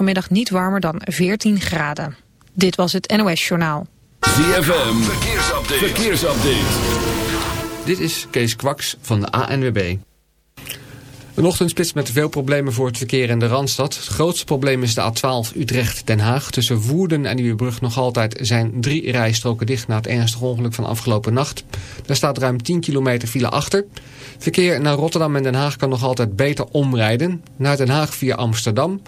vanmiddag niet warmer dan 14 graden. Dit was het NOS Journaal. ZFM, verkeersupdate. verkeersupdate. Dit is Kees Kwaks van de ANWB. Een ochtendspits met veel problemen voor het verkeer in de Randstad. Het grootste probleem is de A12 Utrecht-Den Haag. Tussen Woerden en Nieuwebrug nog altijd zijn drie rijstroken dicht... na het ernstige ongeluk van afgelopen nacht. Daar staat ruim 10 kilometer file achter. Verkeer naar Rotterdam en Den Haag kan nog altijd beter omrijden. Naar Den Haag via Amsterdam.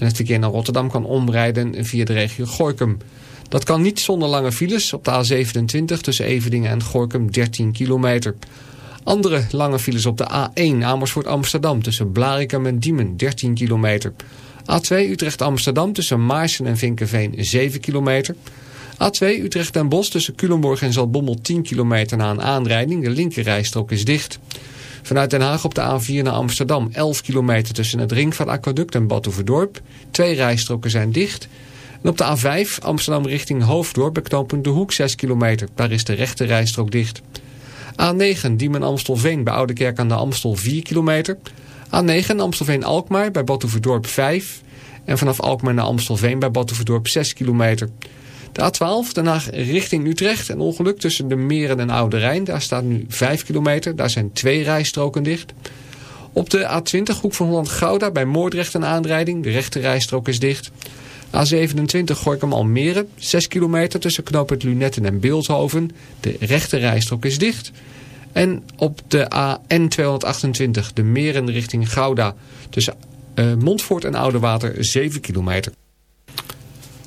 En het verkeer naar Rotterdam kan omrijden via de regio Gorkum. Dat kan niet zonder lange files. Op de A27 tussen Eveningen en Gorkum 13 kilometer. Andere lange files op de A1 Amersfoort Amsterdam tussen Blarikum en Diemen 13 kilometer. A2 Utrecht-Amsterdam tussen Maarsen en Vinkenveen 7 kilometer. A2 Utrecht en Bos tussen Culemborg en Zaltbommel 10 kilometer na een aanrijding. De linkerrijstrook is dicht. Vanuit Den Haag op de A4 naar Amsterdam 11 kilometer tussen het Ringvaartaquaduct en Batuverdorp. Twee rijstroken zijn dicht. En op de A5 Amsterdam richting Hoofddorp bij knooppunt De Hoek 6 kilometer. Daar is de rechte rijstrook dicht. A9 Diemen-Amstelveen bij Oudekerk aan de Amstel 4 kilometer. A9 Amstelveen-Alkmaar bij Batuverdorp 5. En vanaf Alkmaar naar Amstelveen bij Batuverdorp 6 kilometer. De A12 daarna richting Utrecht. Een ongeluk tussen de Meren en Oude Rijn. Daar staat nu 5 kilometer. Daar zijn twee rijstroken dicht. Op de A20 Hoek van Holland-Gouda bij Moordrecht een aanrijding. De rechte rijstrook is dicht. A27 Gorkum Almere, 6 kilometer tussen knooppunt Lunetten en Beeldhoven. De rechte rijstrook is dicht. En op de AN228 de Meren richting Gouda tussen uh, Montfort en Oudewater 7 kilometer.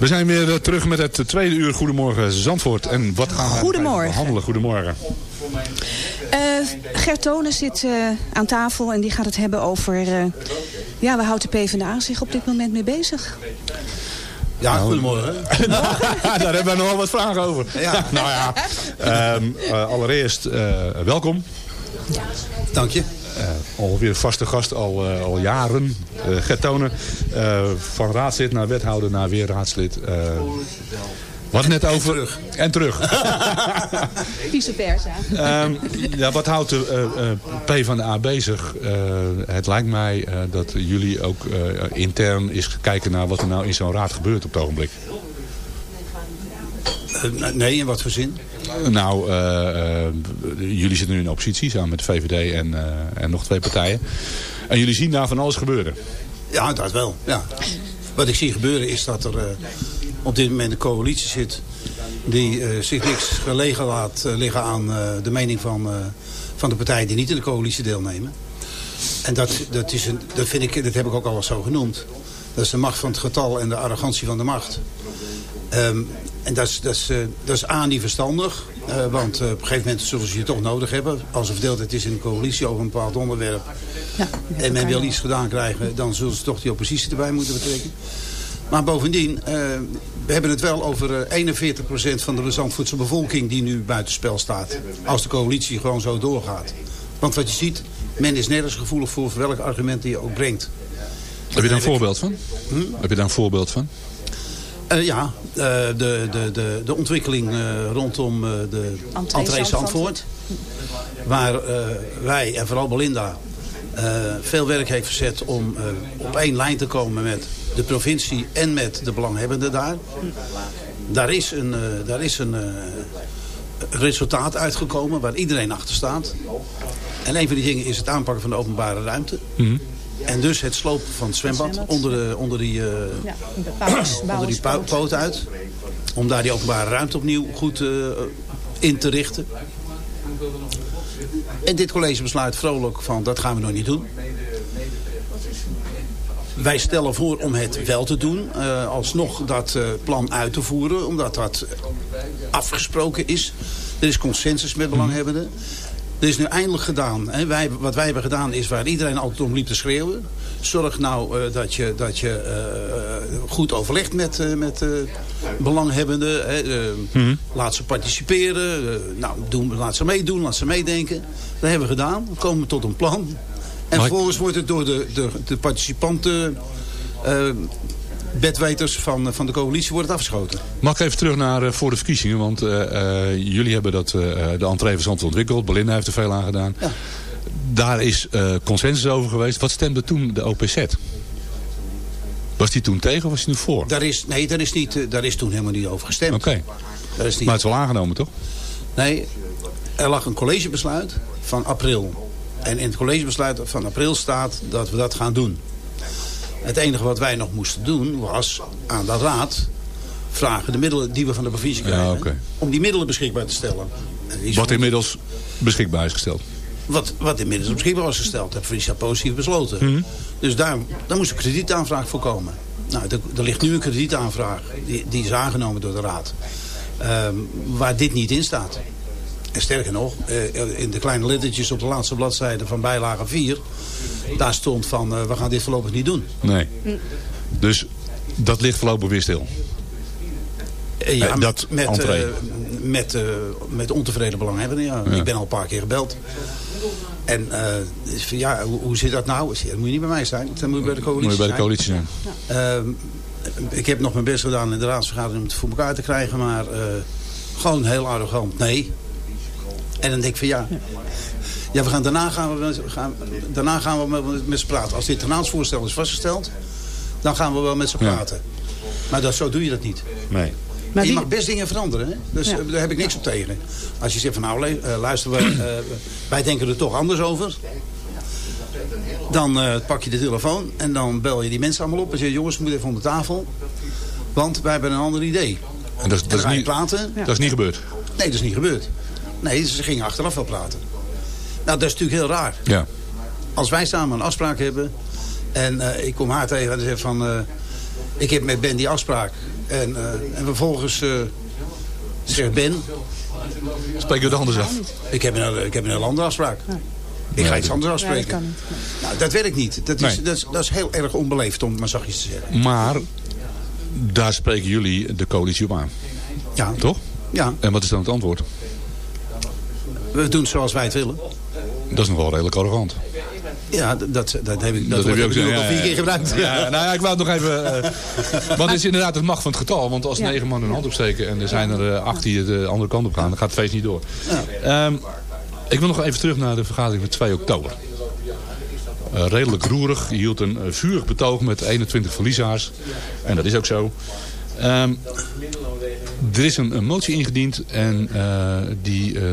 We zijn weer eh, terug met het tweede uur Goedemorgen Zandvoort. En wat gaan we Goedemorgen. behandelen? Goedemorgen. Eh Gert Tonen zit eh, aan tafel en die gaat het hebben over... eh, ja, waar houdt de PvdA zich op dit moment mee bezig? Ja, goedemorgen. Daar hebben we nog wel wat vragen over. Ja. nou ja, ehm, eh, allereerst eh, welkom. Dank je. Eh, alweer vaste gast al, eh, al jaren. Eh Gert Tonen, eh, van raadslid naar wethouder naar weer raadslid. Eh, wat net over... terug. En terug. Vice versa. Ehm, ja, wat houdt de eh, eh, P van de A bezig? Eh, het lijkt mij eh, dat jullie ook eh, intern eens kijken naar wat er nou in zo'n raad gebeurt op het ogenblik. Nee, in wat voor zin? Nou, eh, eh, jullie zitten nu in oppositie samen met de VVD en, eh, en nog twee partijen. En jullie zien daar van alles gebeuren. Ja, dat wel. Ja. Wat ik zie gebeuren is dat er eh, op dit moment een coalitie zit... die eh, zich niks gelegen laat eh, liggen aan de mening van, van de partijen die niet in de coalitie deelnemen. En dat, dat, is een, dat, vind ik, dat heb ik ook al zo genoemd. Dat is de macht van het getal en de arrogantie van de macht. Ehm, en dat is, dat, is, dat is A, niet verstandig. Eh, want eh, op een gegeven moment zullen ze je toch nodig hebben. Als er verdeeldheid is in de coalitie over een bepaald onderwerp. Ja, en men wil iets gedaan krijgen. Dan zullen ze toch die oppositie erbij moeten betrekken. Maar bovendien, eh, we hebben het wel over eh, 41% van de Zandvoortse bevolking die nu buitenspel staat. Als de coalitie gewoon zo doorgaat. Want wat je ziet, men is nergens gevoelig voor welk argument die je ook brengt. Heb je daar een voorbeeld van? Hm? Heb je daar een voorbeeld van? Eh, ja, eh, de, de, de, de ontwikkeling eh, rondom eh, de Entree Zandvoort. Waar eh, wij en vooral Belinda eh, veel werk heeft verzet om eh, op één lijn te komen met de provincie en met de belanghebbenden daar. Daar is een, eh, daar is een eh, resultaat uitgekomen waar iedereen achter staat. En een van die dingen is het aanpakken van de openbare ruimte. En dus het slopen van het zwembad onder, de, onder die, eh, onder die poot uit. Om daar die openbare ruimte opnieuw goed eh, in te richten. En dit college besluit vrolijk van dat gaan we nog niet doen. Wij stellen voor om het wel te doen. eh, alsnog dat plan uit te voeren. Omdat dat afgesproken is. Er is consensus met belanghebbenden. Er is nu eindelijk gedaan. Hè. Wij, wat wij hebben gedaan is waar iedereen altijd om liep te schreeuwen. Zorg nou eh, dat je, dat je eh, goed overlegt met, eh, met eh, belanghebbenden. Hè. Eh, Laat ze participeren. eh, nou, doen, laat ze meedoen, laat ze meedenken. Dat hebben we gedaan. We komen tot een plan. En vervolgens wordt het door de, de, de participanten... eh, bedweters van, van de coalitie wordt het afgeschoten. Mag ik even terug naar eh, voor de verkiezingen? Want eh, eh, jullie hebben dat, eh, de entree van ontwikkeld. Belinda heeft er veel aan gedaan. Ja. Daar is eh, consensus over geweest. Wat stemde toen de OPZ? Was die toen tegen of was die nu voor? Daar is, nee, daar is, niet, eh, daar is toen helemaal niet over gestemd. Oké. Maar het is wel aangenomen, toch? Nee, er lag een collegebesluit van april. En in het collegebesluit van april staat dat we dat gaan doen. Het enige wat wij nog moesten doen was aan de raad vragen de middelen die we van de provincie krijgen. Ja. Om die middelen beschikbaar te stellen. Wat inmiddels beschikbaar is gesteld. wat, wat inmiddels beschikbaar was gesteld. De provincie had positief besloten. Mhm. Dus daar, daar moest een kredietaanvraag voor komen. Nou, er, er ligt nu een kredietaanvraag. Die, die is aangenomen door de raad. Ehm, waar dit niet in staat. En sterker nog, eh, in de kleine lettertjes op de laatste bladzijde van bijlage 4... daar stond van, eh, we gaan dit voorlopig niet doen. Nee. Dus dat ligt voorlopig weer stil. Eh, ja, Eh, dat met, met, eh, met ontevreden belanghebbenden. Ja. Ja. Ik ben al een paar keer gebeld. En van, ja, hoe, hoe zit dat nou? Dat moet je niet bij mij zijn. Dat moet je bij de coalitie Moet je bij de coalitie zijn. Ehm, ik heb nog mijn best gedaan in de raadsvergadering om het voor elkaar te krijgen. Maar gewoon heel arrogant. Nee. En dan denk ik van ja. Ja, we gaan, daarna, gaan we, met- gaan, daarna gaan we met, met ze praten. Als dit raadsvoorstel is vastgesteld, dan gaan we wel met ze Ja. praten. Maar dat, zo doe je dat niet. Nee. Maar je mag best dingen veranderen. Hè? Dus Ja. eh, daar heb ik niks op tegen. Als je zegt van nou, eh, luister, we, eh, wij denken er toch anders over. Dan eh, pak je de telefoon en dan bel je die mensen allemaal op. En zeg je, jongens, we moeten even om de tafel. Want wij hebben een ander idee. En dat, is- En dat, is wij niet, praten. dat is niet gebeurd. Nee, dat is niet gebeurd. Nee, ze gingen achteraf wel praten. Nou, dat is natuurlijk heel raar. Ja. Als wij samen een afspraak hebben... en eh, ik kom haar tegen en zeg van... eh, ik heb met Ben die afspraak. En, eh, en vervolgens eh, zegt Ben... Spreken we het anders af. Ik heb een, ik heb een hele andere afspraak. Ik ga iets dat- anders Ja, dat afspreken. niet. nou, dat werkt niet. Dat is, Nee. dat, is, dat is heel erg onbeleefd, om het maar zachtjes te zeggen. Maar daar spreken jullie de coalitie op aan. Ja, Toch? ja En wat is dan het antwoord? we doen zoals wij het willen. Dat is nog wel redelijk arrogant. Ja, dat, dat, heb ik, dat Dat heb ook ik gezegd, al vier keer gebruikt. Ja, nou ja, ik wou het nog even... eh, want het is inderdaad het macht van het getal. Want als Ja. negen man hun hand opsteken en er zijn er eh, acht die de andere kant op gaan, dan gaat het feest niet door. Ehm, ik wil nog even terug naar de vergadering van 2 oktober. Eh, redelijk roerig. Je hield een eh, vurig betoog met 21 verliezaars. En dat is ook zo. Ehm, er is een, een motie ingediend en eh, die eh,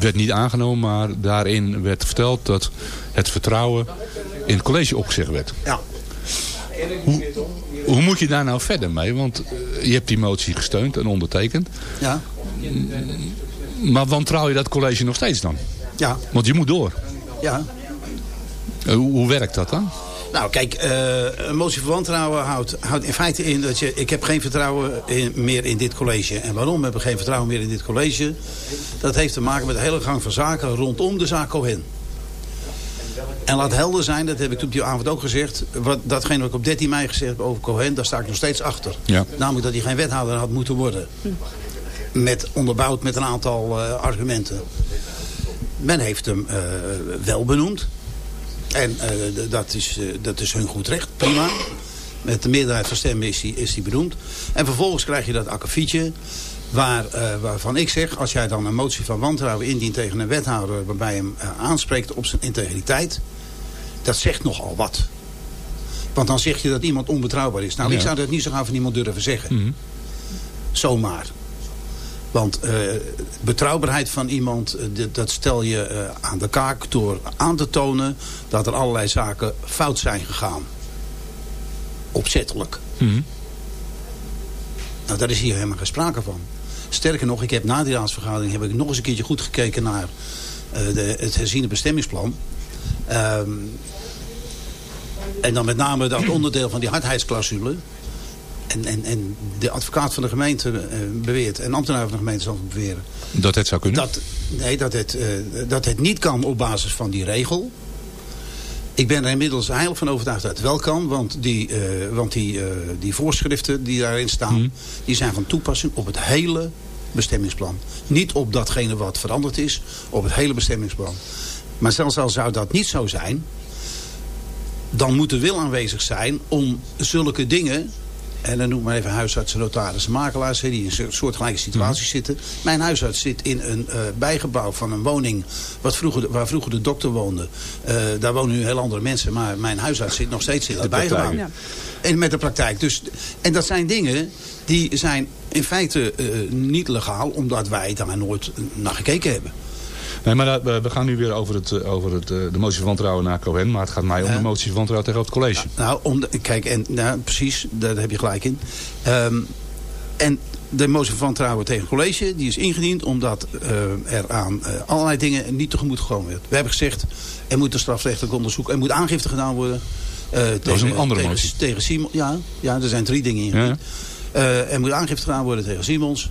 werd niet aangenomen. Maar daarin werd verteld dat het vertrouwen in het college opgezegd werd. Ja. Hoe, hoe moet je daar nou verder mee? Want eh, je hebt die motie gesteund en ondertekend. Ja. Maar wantrouw je dat college nog steeds dan? Ja. Want je moet door. Ja. Eh, Hoe, hoe werkt dat dan? Nou, kijk, eh, een motie van wantrouwen houdt, houdt in feite in dat je... Ik heb geen vertrouwen in, meer in dit college. En waarom heb ik geen vertrouwen meer in dit college? Dat heeft te maken met de hele gang van zaken rondom de zaak Cohen. En laat helder zijn, dat heb ik op die avond ook gezegd... Wat, datgene wat ik op 13 mei gezegd heb over Cohen, daar sta ik nog steeds achter. Ja. Namelijk dat hij geen wethouder had moeten worden. Met, onderbouwd met een aantal eh, argumenten. Men heeft hem eh, wel benoemd. En eh, dat, is, eh, dat is hun goed recht, prima. Met de meerderheid van stemmen is die, is die benoemd. En vervolgens krijg je dat akkefietje. Waar, eh, waarvan ik zeg, als jij dan een motie van wantrouwen indient tegen een wethouder... waarbij hem aanspreekt op zijn integriteit... dat zegt nogal wat. Want dan zeg je dat iemand onbetrouwbaar is. Nou, ik zou dat niet zo gaan van iemand durven zeggen. Mhm. Zomaar. Want eh, betrouwbaarheid van iemand, eh, dat stel je eh, aan de kaak door aan te tonen dat er allerlei zaken fout zijn gegaan. Opzettelijk. Mhm. Nou, daar is hier helemaal geen sprake van. Sterker nog, ik heb na die raadsvergadering heb ik nog eens een keertje goed gekeken naar de, het herziene bestemmingsplan. Ehm, en dan met name dat onderdeel van die hardheidsclausule. En, en, en de advocaat van de gemeente eh, beweert, en ambtenaar van de gemeente zal beweren, Dat het zou kunnen? dat, nee, dat, het, eh, dat het niet kan op basis van die regel. Ik ben er inmiddels heilig van overtuigd dat het wel kan. Want die, eh, want die, die voorschriften die daarin staan... Mhm. die zijn van toepassing op het hele bestemmingsplan. Niet op datgene wat veranderd is. Op het hele bestemmingsplan. Maar zelfs al zou dat niet zo zijn... dan moet er wil aanwezig zijn om zulke dingen... En dan noem ik maar even huisartsen, notarissen, makelaars... die in een soortgelijke situaties zitten. Mijn huisarts zit in een eh, bijgebouw van een woning... Wat vroeger, waar vroeger de dokter woonde. Eh, daar wonen nu heel andere mensen. Maar mijn huisarts zit nog steeds in dat bijgebouw. Ja. En met de praktijk. Dus, en dat zijn dingen die zijn in feite eh, niet legaal... omdat wij daar nooit naar gekeken hebben. Nee, maar dat- we gaan nu weer over, het, eh, over het, eh, de motie van wantrouwen naar Cohen. Maar het gaat mij om de motie van wantrouwen tegenover het college. Nou, om de- kijk, en, nou, precies, daar heb je gelijk in. Ehm, en de motie van wantrouwen tegen het college, die is ingediend omdat eh, er aan allerlei dingen niet tegemoet gekomen werd. We hebben gezegd, er moet een strafrechtelijk onderzoek, er moet aangifte gedaan worden. eh, tegen, een andere tegen, motie. Tegen Simon, ja, ja, er zijn drie dingen ingediend. Er moet aangifte gedaan worden tegen Simons,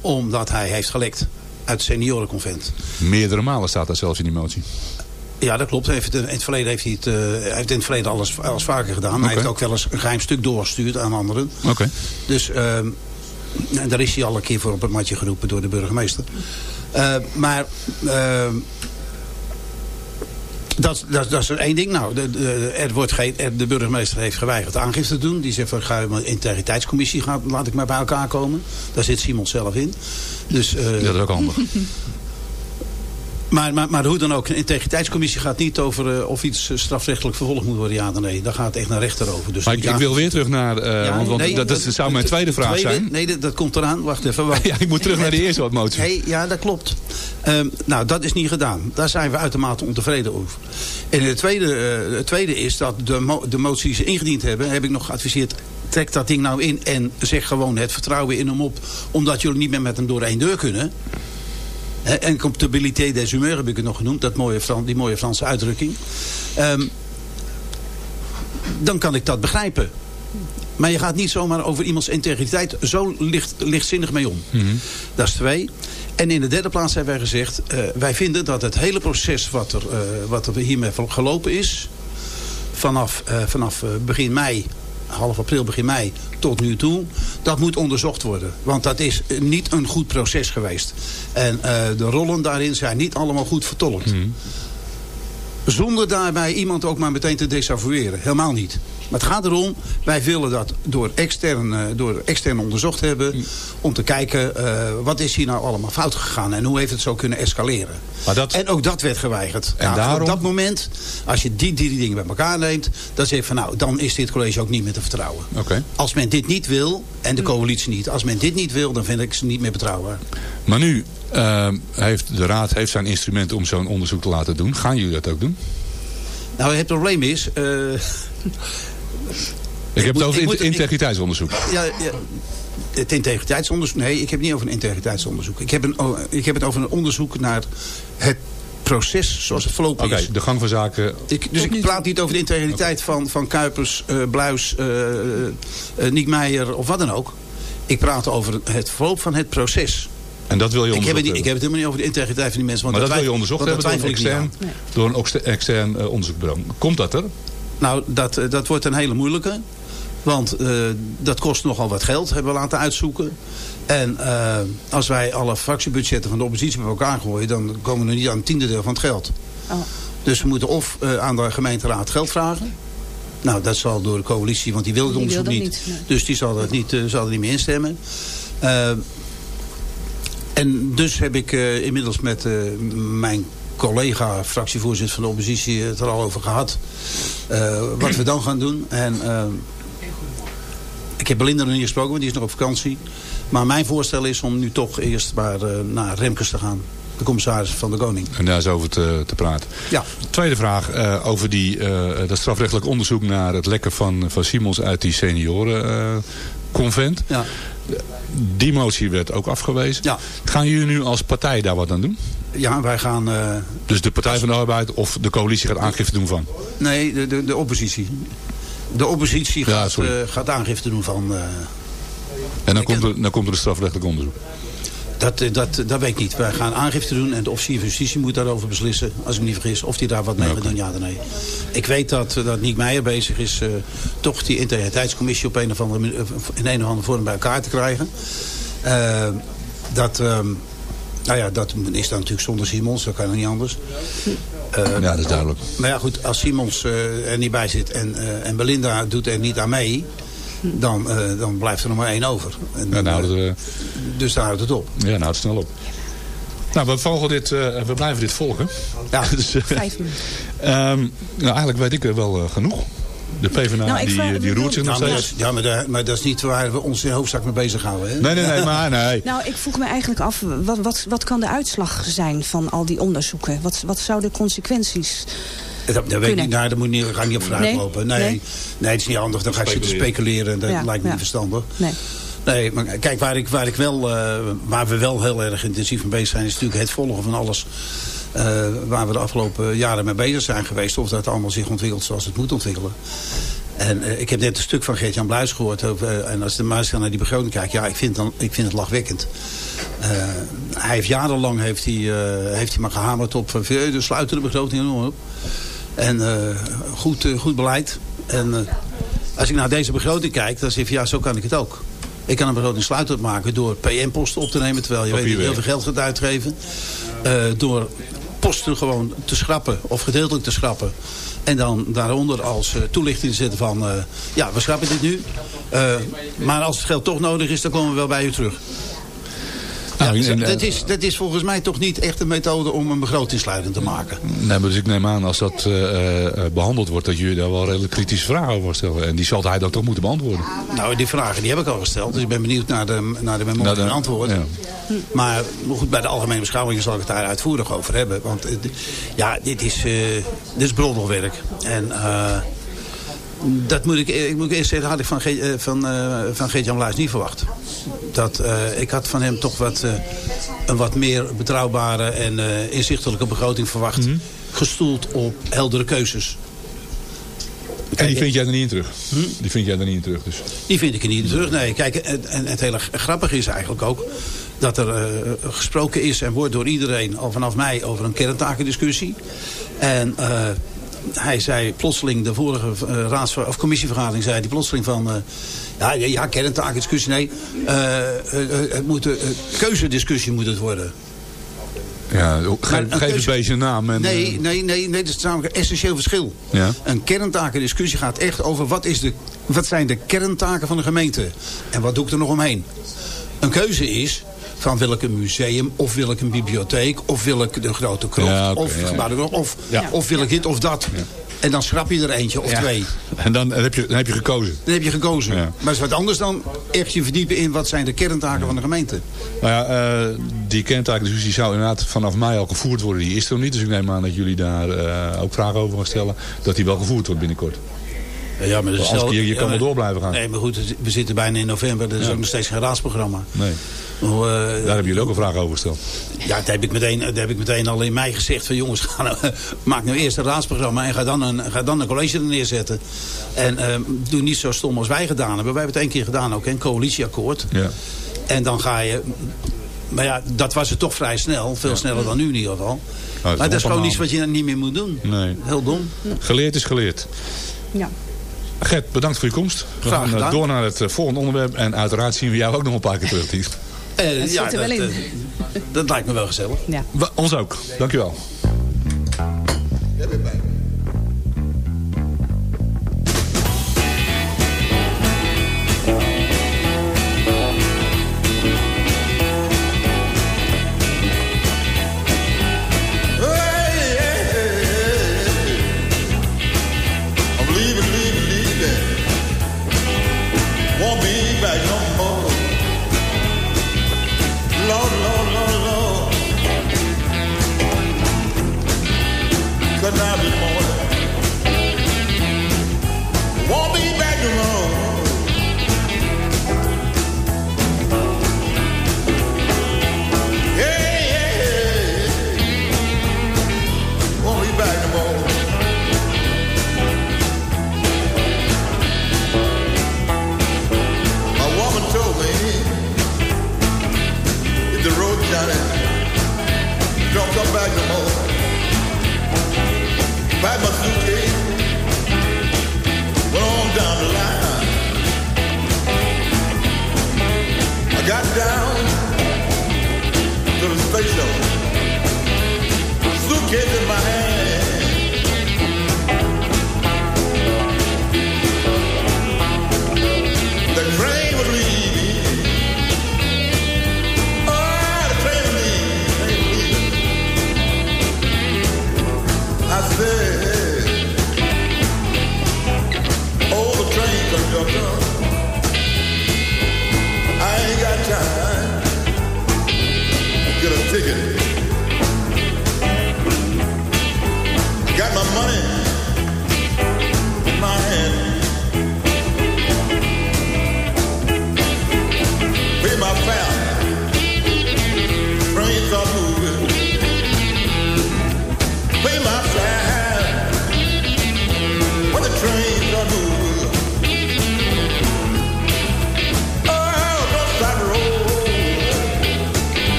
omdat hij heeft gelekt uit het seniorenconvent. Meerdere malen staat dat zelfs in die motie. Ja, dat klopt. Heeft, in het verleden heeft hij het, hij heeft in het verleden alles, alles vaker gedaan. Oké. Hij heeft ook wel eens een geheim stuk doorgestuurd aan anderen. Oké. Dus ehm, daar is hij al een keer voor op het matje geroepen door de burgemeester. Eh, maar ehm, dat, dat, dat is er één ding. Nou, de, de, er wordt geen, er- de burgemeester heeft geweigerd aangifte te doen. Die zegt van ga je maar integriteitscommissie gaan, laat ik maar bij elkaar komen. Daar zit Simon zelf in. Dus, eh, Dat is ook handig. maar, maar, maar hoe dan ook, een integriteitscommissie gaat niet over eh, of iets eh, strafrechtelijk vervolgd moet worden. Ja of nee, daar gaat het echt naar rechter over. Dus Maar ik, ja, ik wil weer terug naar... eh, ja, want want nee, dat, dat zou mijn tweede vraag tweede- zijn. Nee, dat, dat komt eraan. Wacht even. wacht. Ja, ik moet terug naar die eerste wat motie. Nee, ja, dat klopt. Ehm, nou, dat is niet gedaan. Daar zijn we uitermate ontevreden over. En het tweede, het tweede is dat de, mo de motie die ze ingediend hebben... heb ik nog geadviseerd, trek dat ding nou in... en zeg gewoon het vertrouwen in hem op... omdat jullie niet meer met hem door één deur kunnen... En comptabilité des humeurs heb ik het nog genoemd. Dat mooie, die mooie Franse uitdrukking. Ehm, dan kan ik dat begrijpen. Maar je gaat niet zomaar over iemands integriteit zo licht, lichtzinnig mee om. Mhm. Dat is twee. En in de derde plaats hebben wij gezegd... eh, wij vinden dat het hele proces wat er, eh, wat er hiermee gelopen is... vanaf, eh, vanaf begin mei, half april, begin mei tot nu toe... dat moet onderzocht worden. Want dat is niet een goed proces geweest. En eh, de rollen daarin zijn niet allemaal goed vertolkt. Zonder daarbij iemand ook maar meteen te desavoueren. Helemaal niet. Maar het gaat erom, wij willen dat door extern, eh, door extern onderzocht hebben. Om te kijken, eh, wat is hier nou allemaal fout gegaan. En hoe heeft het zo kunnen escaleren. Maar dat, En ook dat werd geweigerd. En daarom- Op dat moment, als je die drie dingen bij elkaar neemt. Dan zeg je van nou, dan is dit college ook niet meer te vertrouwen. Oké. Als men dit niet wil, en de coalitie niet. Als men dit niet wil, dan vind ik ze niet meer betrouwbaar. Maar nu eh, heeft de raad heeft zijn instrument om zo'n onderzoek te laten doen. Gaan jullie dat ook doen? Nou, het probleem is... eh, Ik, heb het over moet- integriteitsonderzoek. Ja, ja, het integriteitsonderzoek. Nee, ik heb het niet over een integriteitsonderzoek. Ik heb, een, ik heb het over een onderzoek naar het proces zoals het verlopen Oké, is. de gang van zaken. Ik, dus ik praat niet over de integriteit van, van Kuipers, eh, Bluis, Niek Meijer of wat dan ook. Ik praat over het verloop van het proces. En dat wil je Ik heb, het, ik heb het helemaal niet over de integriteit van die mensen. Want Maar dat wil je onderzocht hebben door een extern, door een extern onderzoekbureau. Komt dat er? Nou, dat, eh, dat wordt een hele moeilijke. Want eh, dat kost nogal wat geld, hebben we laten uitzoeken. En eh, als wij alle fractiebudgetten van de oppositie bij elkaar gooien... dan komen we niet aan een tiende deel van het geld. Oh. Dus we moeten of aan de gemeenteraad geld vragen... Nou, dat zal door de coalitie, want die wil het dat niet. niet, nee. Dus die zal, dat niet, zal er niet mee instemmen. En dus heb ik inmiddels met mijn collega, fractievoorzitter van de oppositie, het er al over gehad. eh, wat we dan gaan doen. En eh, ik heb Belinda nog niet gesproken, want die is nog op vakantie. Maar mijn voorstel is om nu toch eerst maar eh, naar Remkes te gaan. De commissaris van de Koning. En daar is over te, te praten. Ja. Tweede vraag over die, dat strafrechtelijk onderzoek naar het lekken van, van Simons uit die seniorenconvent. Ja. Die motie werd ook afgewezen. Ja. Gaan jullie nu als partij daar wat aan doen? Ja, wij gaan... eh, Dus de Partij van de Arbeid of de coalitie gaat aangifte doen van? nee, de, de, de oppositie. De oppositie gaat, eh, gaat aangifte doen van... eh, En dan komt, er, dan komt er een strafrechtelijk onderzoek. Dat, eh, dat, dat weet ik niet. Wij gaan aangifte doen en de officier van justitie moet daarover beslissen. Als ik me niet vergis. Of die daar wat mee gaat doen, ja of nee. Ik weet dat, eh, dat Niek Meijer bezig is... eh, toch die integriteitscommissie op een of andere, in een of andere vorm bij elkaar te krijgen. Dat... ehm, nou ja, dat is dan natuurlijk zonder Simons. Dat kan nog niet anders. Ja, dat is duidelijk. Maar ja, goed, als Simons er niet bij zit en, en Belinda doet er niet aan mee... Dan, eh, dan blijft er nog maar één over. En, Ja, houdt eh, dus daar houdt het op. ja, nou, het snel op. Nou, we, volgen dit, eh, we blijven dit volgen. Ja. Dus, Vijf minuten. ehm, nou, eigenlijk weet ik er wel genoeg. De PvdA Nou, die, vraag- die roert zich nog steeds. ja, maar, daar- maar dat is niet waar we ons in hoofdzaak mee bezighouden. Hè? Nee, nee, nee, maar nee. Nou, ik vroeg me eigenlijk af, wat, wat, wat kan de uitslag zijn van al die onderzoeken? Wat, wat zouden de consequenties... Dat, dat weet ik niet. Nou, daar moet niet, ga ik niet op vooruit Nee? lopen. Nee, Nee? nee. het is niet handig. Dan ga je zitten speculeren. Dat Ja, lijkt me ja. niet verstandig. Nee. Nee, maar kijk, waar, ik, waar, ik wel, eh, waar we wel heel erg intensief mee bezig zijn... is natuurlijk het volgen van alles... eh, waar we de afgelopen jaren mee bezig zijn geweest. Of dat allemaal zich ontwikkelt zoals het moet ontwikkelen. En eh, ik heb net een stuk van Geert-Jan Bluis gehoord. Over, en als de muis naar die begroting kijkt... ja, ik vind, dan, ik vind het lachwekkend. Eh, hij heeft jarenlang heeft hij, eh, heeft hij maar gehamerd op... Uh, de sluitende begroting op. En eh, goed, eh, goed beleid. En eh, als ik naar deze begroting kijk, dan zeg ik ja, zo kan ik het ook. Ik kan een begroting sluitend maken door PM-posten op te nemen... terwijl je weet dat je heel veel geld gaat uitgeven. Door posten gewoon te schrappen of gedeeltelijk te schrappen. En dan daaronder als toelichting te zetten van... ja, we schrappen dit nu. Maar als het geld toch nodig is, dan komen we wel bij u terug. Nou, en- dat, is, dat is volgens mij toch niet echt een methode om een begroting sluitend te maken. Nee, maar dus ik neem aan als dat eh, eh, behandeld wordt... dat jullie daar wel redelijk kritische vragen over stellen. En die zal hij dan toch moeten beantwoorden. Nou, die vragen die heb ik al gesteld. Dus ik ben benieuwd naar de, naar de memorie en antwoord. ja. Maar goed, bij de algemene beschouwingen zal ik het daar uitvoerig over hebben. Want ja, dit is, eh dit is broddelwerk. En dat moet ik, ik moet eerst zeggen, had ik van, Ge, eh, van, eh, van Geert-Jan Bluis niet verwacht. Dat, eh, ik had van hem toch wat, eh, een wat meer betrouwbare en eh, inzichtelijke begroting verwacht. Mhm. Gestoeld op heldere keuzes. En die vind jij er niet in terug? Die vind jij er niet in terug dus? Die vind ik er niet terug. Nee, kijk, en, en het hele grappige is eigenlijk ook dat er eh, gesproken is en wordt door iedereen, al vanaf mij, over een kerntakendiscussie. En eh, hij zei plotseling, de vorige eh, raads of commissievergadering zei hij plotseling van... eh, ja, ja, kerntakendiscussie, nee. eh, het moet een keuzediscussie moet het worden. Ja, geef, een geef keuze- een beetje een naam. En, Nee, nee, nee, nee, dat is namelijk een essentieel verschil. Ja. Een kerntakendiscussie gaat echt over wat, is de, wat zijn de kerntaken van de gemeente. En wat doe ik er nog omheen. Een keuze is van wil ik een museum of wil ik een bibliotheek of wil ik de grote krocht Ja, of, ja. gebouwde- of, Ja. of wil ik dit of dat. En dan schrap je er eentje of Ja. twee. En dan heb, je, dan heb je gekozen. Dan heb je gekozen. Ja. Maar het is wat anders dan echt je verdiepen in wat zijn de kerntaken van de gemeente. Nou ja, eh, die kerntakendiscussie zou inderdaad vanaf mei al gevoerd worden. Die is er nog niet. Dus ik neem aan dat jullie daar eh, ook vragen over gaan stellen. Dat die wel gevoerd wordt binnenkort. Ja, maar dat is je, je kan wel maar- door blijven gaan. Nee, maar goed, we zitten bijna in november. Er is Ja. ook nog steeds geen raadsprogramma. Nee. Nou, eh, Daar hebben jullie ook een vraag over gesteld. Ja, dat heb ik meteen, dat heb ik meteen al in mei gezegd. Van jongens, ga nou, maak nou eerst een raadsprogramma en ga dan een, ga dan een college er neerzetten. En eh, doe niet zo stom als wij gedaan hebben. Wij hebben het één keer gedaan ook, een coalitieakkoord. Ja. En dan ga je... Maar ja, dat was het toch vrij snel. Veel sneller dan nu in ieder geval. Nou, maar dat is gewoon iets wat je niet meer moet doen. Nee. Heel dom. Geleerd is geleerd. Ja. Gert, bedankt voor je komst. We Graag gaan eh, door naar het eh, volgende onderwerp. En uiteraard zien we jou ook nog een paar keer terug, Tief. Eh, Dat zit er wel in. eh, dat lijkt me wel gezellig. Ja. We- Ons ook. Dankjewel.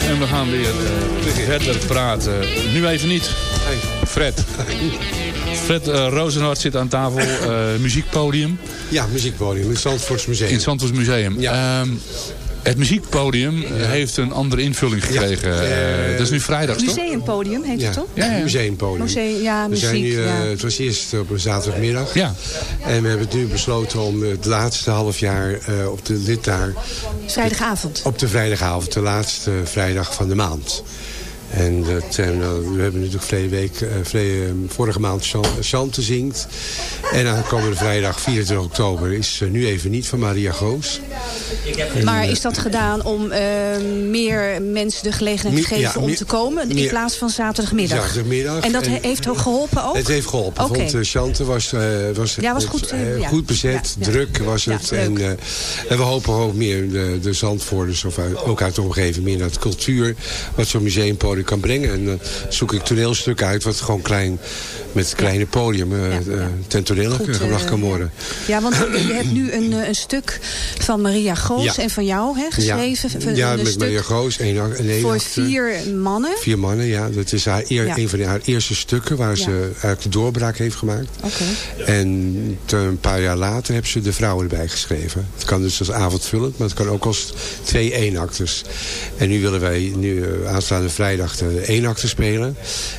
En we gaan weer verder praten. Nu even niet. Fred. Fred uh, Rozenhart zit aan tafel. Uh, muziekpodium. Ja, muziekpodium. In het Zandvoorts Museum. In het Zandvoorts Museum. Ja. Um, het muziekpodium heeft een andere invulling gekregen. Ja, uh, dat is nu vrijdag, toch? Museumpodium heet het toch? Ja, ja. museumpodium. Museum, ja, muziek, we zijn nu, ja. Het was eerst op een zaterdagmiddag. Ja. En we hebben het nu besloten om het laatste half jaar uh, op de, dit jaar... Vrijdagavond. Op de vrijdagavond, de laatste vrijdag van de maand. En dat, en, uh, we hebben natuurlijk verleden week, uh, verleden, vorige maand Chante zingt. En aankomende vrijdag 24 oktober is uh, nu even niet van Maria Goos. En, maar is dat gedaan om meer mensen de gelegenheid te geven ja, om te komen? In meer, plaats van zaterdagmiddag? Zaterdagmiddag. En dat en, heeft ook geholpen ook? Het heeft geholpen. Okay. Want Chante was, was, ja, was goed, goed bezet, ja, druk was het. en, en we hopen ook meer de, de Zandvoorders, of uit, ook uit de omgeving, meer naar het cultuur. Wat zo'n museumpodium kan brengen. En dan zoek ik toneelstukken uit wat gewoon klein, met kleine podium uh, ten toneel gebracht kan worden. Ja, want je hebt nu een, een stuk van Maria Goos en van jou hè, geschreven. Ja, met Maria Goos. Een, een voor vier mannen. Vier mannen, ja. Dat is haar eer, een van haar eerste stukken waar ze eigenlijk de doorbraak heeft gemaakt. Okay. En een paar jaar later hebben ze de vrouwen erbij geschreven. Het kan dus als avondvullend, maar het kan ook als twee eenakters. En nu willen wij nu aanstaande vrijdag de eenakter spelen.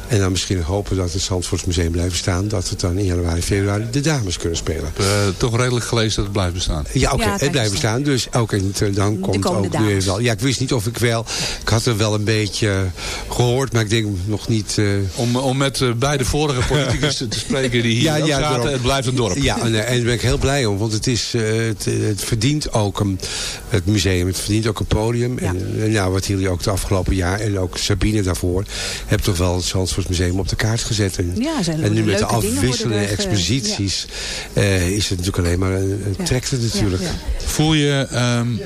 En dan misschien hopen dat het Zandvoorts Museum blijft staan. Dat het dan in januari, februari de dames kunnen spelen. Uh, toch redelijk gelezen dat het blijft bestaan. Ja, oké, okay, ja, het blijft bestaan. Dus ook en dan komt ook dames. nu even wel. Ja, ik wist niet of ik wel... Ik had er wel een beetje gehoord, maar ik denk nog niet... Uh... Om, om met uh, beide vorige politicus te spreken die hier ja, ja, zaten, het blijft een dorp. Ja, en, en daar ben ik heel blij om. Want het, is, het, het, verdient ook een, het museum. Het verdient ook een podium. Ja. En, en nou, wat jullie ook de afgelopen jaar... En ook Sabine daarvoor... heb toch wel het Zandvoorts Museum op de kaart gezet. En, ja, zijn en nu met de afwisselende exposities ja. uh, is het natuurlijk alleen maar... trekt het natuurlijk. Ja, Voel je... Um,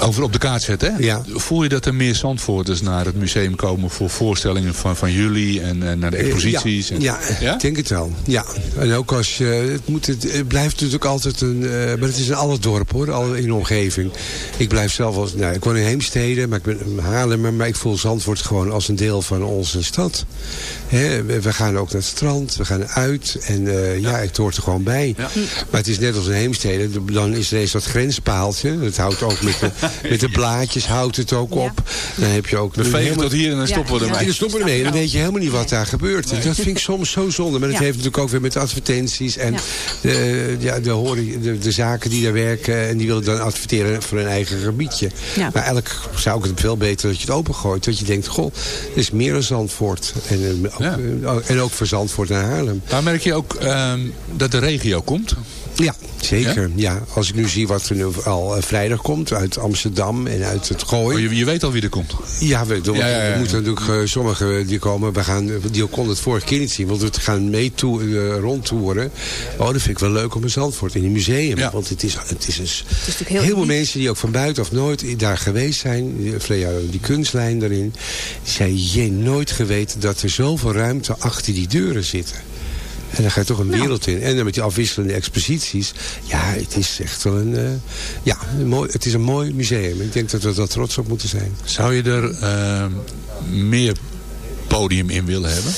over op de kaart zetten, hè? Ja. Voel je dat er meer Zandvoorters naar het museum komen voor voorstellingen van, van jullie en, en naar de exposities? Ja, en, ja, ja, ik denk het wel. Ja. En ook als je, het, moet, het blijft natuurlijk altijd een, uh, maar het is in alle dorpen hoor, al in de omgeving. Ik blijf zelf als, nou, ik woon in Heemstede, maar ik ben Haarlemmer, maar ik voel Zandvoort gewoon als een deel van onze stad. We gaan ook naar het strand, we gaan uit en uh, ja. het hoort er gewoon bij. Maar het is net als in Heemstede, dan is er eens dat grenspaaltje, dat houdt ook met de, met de blaadjes houdt het ook op. Dan heb je ook... We vegen helemaal... tot hier en dan stoppen we ermee. En dan stoppen we ermee. En dan weet je helemaal niet wat daar gebeurt. Nee. Dat vind ik soms zo zonde. Maar dat heeft natuurlijk ook weer met advertenties. En de, ja, de, de, de, zaken die daar werken. En die willen dan adverteren voor hun eigen gebiedje. Maar eigenlijk zou ik het veel beter dat je het opengooit. Dat je denkt, goh, er is meer dan Zandvoort. En, ook, en ook voor Zandvoort naar Haarlem. Maar merk je ook um, dat de regio komt? Ja, zeker. Ja? ja? Als ik nu zie wat er nu al uh, vrijdag komt uit Amsterdam en uit het Gooi. Oh, je, je, weet al wie er komt? Ja, we, ja, ja, we moeten natuurlijk uh, sommigen die komen. We gaan, die konden het vorige keer niet zien. Want we gaan mee toe, uh, rondtoeren. Oh, dat vind ik wel leuk om in Zandvoort. In een museum. Want het is, het is, een, het is heel, heel veel mensen die ook van buitenaf nooit daar geweest zijn. Die, die kunstlijn daarin. Die zei, je nooit geweten dat er zoveel ruimte achter die deuren zitten. En dan ga je toch een nou. wereld in. En dan met die afwisselende exposities. Ja, het is echt wel een... Uh, ja, een mooi, het is een mooi museum. Ik denk dat we daar trots op moeten zijn. Zou je er uh, meer podium in willen hebben?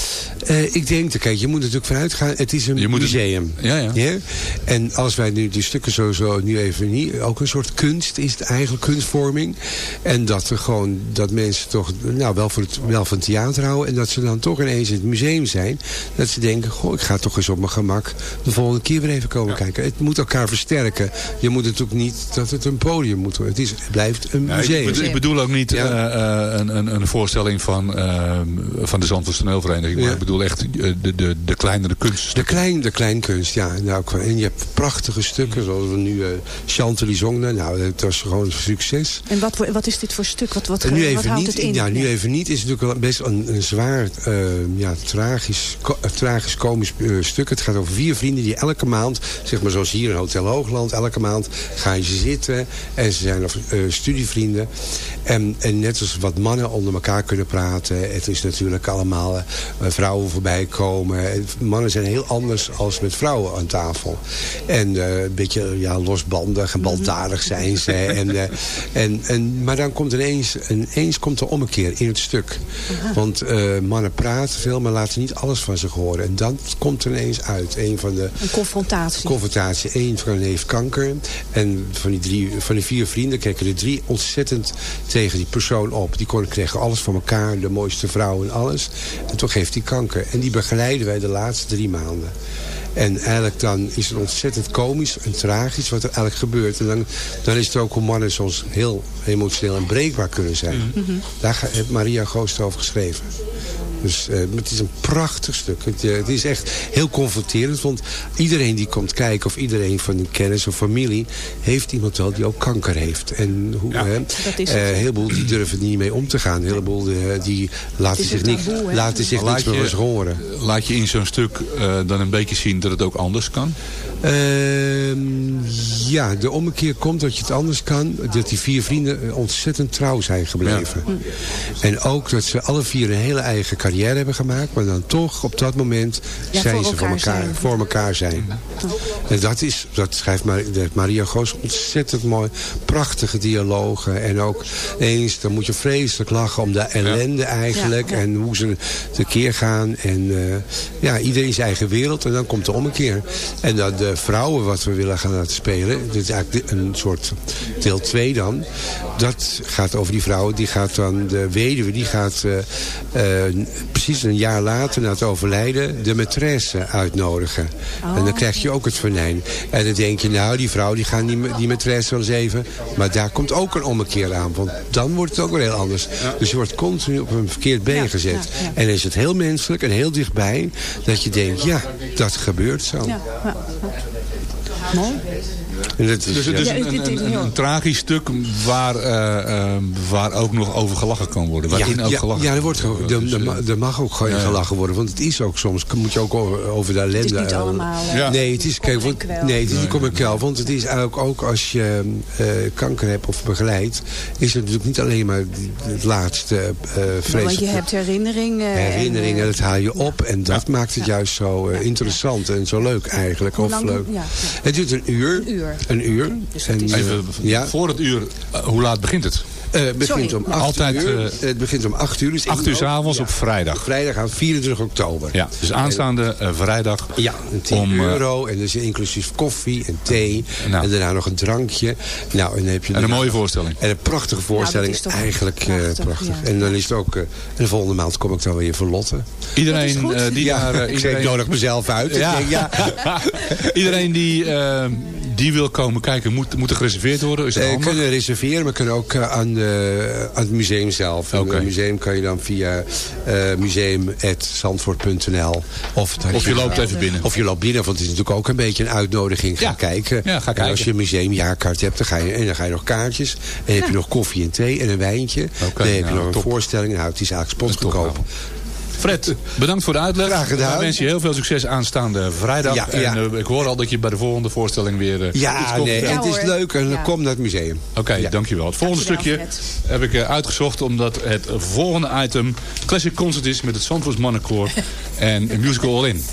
Uh, ik denk, kijk, je moet natuurlijk vanuit gaan. Het is een museum. Het, ja, ja. En als wij nu die stukken sowieso nu even niet... Ook een soort kunst is het eigenlijk, kunstvorming. En dat er gewoon, dat mensen toch, nou wel, voor het, wel van theater houden. En dat ze dan toch ineens in het museum zijn. Dat ze denken, goh, ik ga toch eens op mijn gemak de volgende keer weer even komen ja. kijken. Het moet elkaar versterken. Je moet natuurlijk niet dat het een podium moet worden. Het, is, het blijft een museum. Ik bedoel, ik, bedoel, ook niet ja. uh, een, een, een voorstelling van, uh, van de Zandvoorts toneelvereniging. Maar ik bedoel echt de, de, de kleinere kunst. De, klein, de kleinkunst, ja. Nou, en je hebt prachtige stukken, zoals we nu uh, Chantilly zongen. Nou, dat was gewoon een succes. En wat, wat is dit voor stuk? Wat, wat, nu even wat houdt niet, het in? Ja, nu even niet. is natuurlijk best een, een zwaar, uh, ja, tragisch, ko tragisch komisch uh, stuk. Het gaat over vier vrienden die elke maand, zeg maar zoals hier in Hotel Hoogland, elke maand gaan ze zitten. En ze zijn of, studievrienden. En, en net als wat mannen onder elkaar kunnen praten. Het is natuurlijk allemaal eh, voorbij komen. En Mannen zijn heel anders als met vrouwen aan tafel. En eh, een beetje ja, losbandig en baldadig zijn ze. en, eh, en, en, maar dan komt ineens, ineens komt er ommekeer in het stuk. Want eh, mannen praten veel, maar laten niet alles van zich horen. En dan komt er ineens uit. Een van de Een confrontatie. confrontatie. Eén van heeft kanker. En van die, drie, van die vier vrienden keken er drie ontzettend tegen die persoon op. Die kon- kregen alles van elkaar, de mooiste vrouw en alles. En toch heeft hij kanker. En die begeleiden wij de laatste drie maanden. En eigenlijk dan is het ontzettend komisch en tragisch wat er eigenlijk gebeurt. En dan, dan is het ook hoe mannen soms heel emotioneel en breekbaar kunnen zijn. Daar ga- heeft Maria Goost over geschreven. Dus eh, het is een prachtig stuk. Het, eh, het is echt heel confronterend. Want iedereen die komt kijken, of iedereen van een kennis of familie... heeft iemand wel die ook kanker heeft. En hoe, is eh, een heleboel die durven er niet mee om te gaan. Een heleboel die laten zich, niks, hè? laten zich niks meer horen. laat je in zo'n stuk eh, dan een beetje zien dat het ook anders kan? Ehm, ja, de ommekeer komt dat je het anders kan. Dat die vier vrienden eh, ontzettend trouw zijn gebleven. En ook dat ze alle vier een hele eigen carrière hebben gemaakt. Maar dan toch op dat moment Ja, zijn voor ze voor elkaar elkaar, zijn. voor elkaar zijn. En dat, is, dat schrijft Maria Goos ontzettend mooi. Prachtige dialogen. En ook eens, dan moet je vreselijk lachen om de ellende eigenlijk. Ja, ja. En hoe ze tekeer gaan. En eh, ja, iedereen zijn eigen wereld. En dan komt de ommekeer. En dat de vrouwen wat we willen gaan laten spelen. Dit is eigenlijk een soort deel 2 dan. Dat gaat over die vrouwen. Die gaat dan, de weduwe, die gaat eh, eh, precies een jaar later na het overlijden de maîtresse uitnodigen. En dan krijg je ook het venijn. En dan denk je, nou die vrouw die gaat die, die maîtresse wel eens even. Maar daar komt ook een ommekeer aan. Want dan wordt het ook weer heel anders. Dus je wordt continu op een verkeerd been Ja, gezet. ja, ja. En dan is het heel menselijk en heel dichtbij. Dat je denkt, ja, dat gebeurt zo. Ja, ja, ja. Mooi. En dat is, Dus het is Ja, een, tragisch stuk waar, eh, eh, waar ook nog over gelachen kan worden. Waarin ook ja, gelachen ja, er, wordt, er, Dus, er eh, er mag ook gelachen worden. Want het is ook soms, moet je ook over, over de ellende... Het is niet eh, allemaal... Ja. Nee, het is, kijk, want, nee, het is niet kom. Want het is eigenlijk ook als je eh, kanker hebt of begeleidt... is het natuurlijk niet alleen maar het laatste eh want je vreselijke hebt herinneringen. en, herinneringen. eh, dat haal je op. En dat maakt het juist zo interessant en zo leuk eigenlijk. Of lang- leuk. ja, ja. Het duurt een uur. Een uur. Een uur. Dus dat En, is- eh, Even ja. voor het uur, eh, hoe laat begint het? Eh, het begint Sorry. om 8 Altijd, uur. eh, het begint om 8 uur. Dus 8 ik uur ook- 's avonds ja. op vrijdag. Vrijdag aan 24 oktober. Ja, dus aanstaande vrijdag. Ja, een 10 Om, euro. En dus inclusief koffie en thee. Nou. En daarna nog een drankje. Nou, en dan heb je En een mooie voorstelling. En een prachtige voorstelling. is toch Eigenlijk eh, prachtig, prachtig. ja. En dan is het ook... en de volgende maand kom ik dan weer voor Lotte. Iedereen goed. die ja, daar... ik, zeg, iedereen, ik nodig mezelf uit. Ja. Ik denk, ja. iedereen die, die wil komen kijken, moet, moet er gereserveerd worden. Is dat Eh, kunnen reserveren, maar kunnen ook eh, aan, de, aan het museum zelf. Oké. Het museum kan je dan via uh, museum.zandvoort.nl of, Of je loopt even binnen. Of je loopt binnen, want het is natuurlijk ook een beetje een uitnodiging. Ga Ja. kijken. Ja, ga En als kijken. je een museumjaarkaart hebt, dan ga je, en dan ga je nog kaartjes. En dan heb je nog koffie en thee en een wijntje. Oké, dan heb je nou, nog een top. voorstelling. Nou, het is eigenlijk spotgoedkoop. nou. Fred, bedankt voor de uitleg. Graag gedaan. Ik wens je heel veel succes aanstaande vrijdag. Ja, ja. En eh, ik hoor al dat je bij de volgende voorstelling weer eh, iets Ja, komt nee, het is leuk. En Ja. kom naar het museum. Oké, Ja. dankjewel. Het volgende Dankjewel, stukje heb ik eh, uitgezocht omdat het volgende item Classic Concert is met het Zandvoorts Mannenkoor en een musical All In.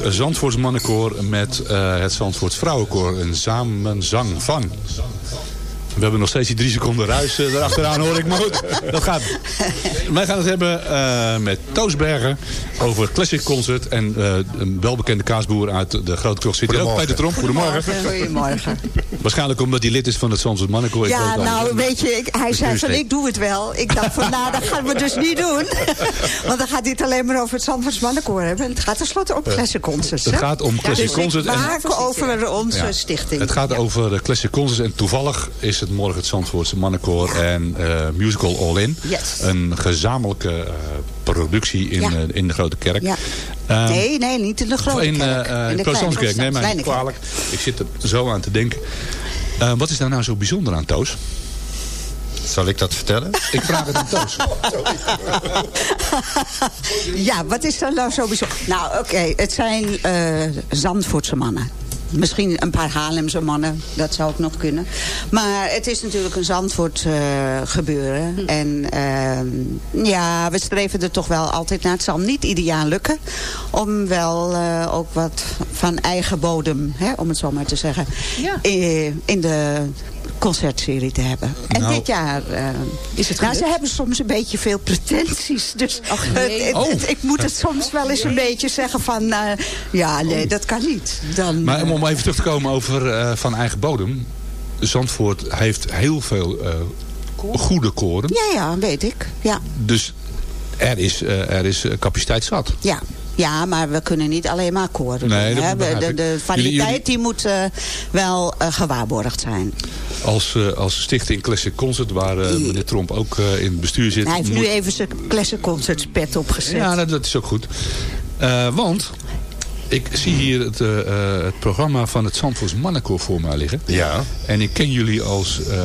het Zandvoorts mannenkoor met eh, het Zandvoorts vrouwenkoor. Een samenzang van. We hebben nog steeds die drie seconden ruis uh, erachteraan hoor ik. Maar goed, dat gaat. Wij gaan het hebben uh, met Toosbergen over Classic Concert. En uh, een welbekende kaasboer uit de Grote Krocht zit hier ook. Peter Tromp, goedemorgen. Goedemorgen. Waarschijnlijk omdat hij lid is van het Zandvoort Mannenkoor. Ja, nou weet je, ik, hij zei van ik doe het wel. Ik dacht van nou, dat gaan we dus niet doen. Want dan gaat hij het alleen maar over het Zandvoort Mannenkoor hebben. Het gaat tenslotte om Classic Concerts. Het gaat om Classic dus Concerts. We maken over onze ja. stichting. Het gaat over Classic Concerts. En toevallig is het morgen het Zandvoortse Mannenkoor en uh, Musical All In. Yes. Een gezamenlijke uh, productie in, uh, in de Grote Kerk. Um, nee, nee, niet in de Grote in, Kerk. in de Protestantse Neem mij niet kwalijk. Ik zit er zo aan te denken. wat is daar nou zo bijzonder aan, Toos? Zal ik dat vertellen? Ik vraag het aan Toos. ja, wat is er nou zo bijzonder? Nou, oké, okay, het zijn Zandvoortse mannen. Misschien een paar Haarlemse mannen, dat zou ook nog kunnen. Maar het is natuurlijk een Zandvoort uh, gebeuren. Hm. En uh, ja, we streven er toch wel altijd naar. Het zal niet ieder jaar lukken. Om wel uh, ook wat van eigen bodem, hè, om het zo maar te zeggen, ja. in, in de concertserie te hebben. En nou, dit jaar uh, is het nou, Ze hebben soms een beetje veel pretenties. Dus Ach, nee. het, het, oh. ik moet het soms wel eens een beetje zeggen van... Uh, ja, nee, dat kan niet. Dan, maar om even terug te komen over uh, van eigen bodem. Zandvoort heeft heel veel goede koren. Ja, ja, weet ik. Ja. Dus er is, er is capaciteit zat. Ja, ja, maar we kunnen niet alleen maar koren nee, doen. Dat de, de, de variëteit jullie, jullie... die moet uh, wel uh, gewaarborgd zijn. Als, uh, als stichting Classic Concert, waar meneer Tromp ook in het bestuur zit... Hij heeft moet... nu even zijn Classic Concerts pet opgezet. Ja, dat, dat is ook goed. want ik zie hier het, uh, het, programma van het Zandvoors Mannenkoor voor mij liggen. Ja. En ik ken jullie als uh,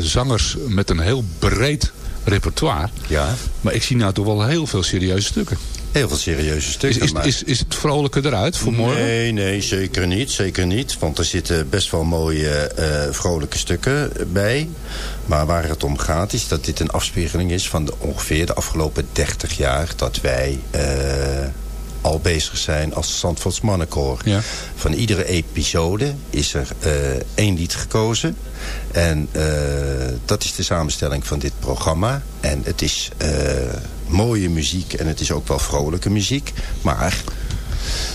zangers met een heel breed repertoire. Ja. Maar ik zie nou toch wel heel veel serieuze stukken. Heel veel serieuze stukken. Is, is, is, is het vrolijke eruit voor morgen? Nee, nee, zeker niet. Zeker niet. Want er zitten best wel mooie uh, vrolijke stukken bij. Maar waar het om gaat is dat dit een afspiegeling is van de, ongeveer de afgelopen 30 jaar... dat wij uh, al bezig zijn als Zandvoorts Mannenkoor. Ja. Van iedere episode is er uh, één lied gekozen. En uh, dat is de samenstelling van dit programma. En het is uh, mooie muziek en het is ook wel vrolijke muziek. Maar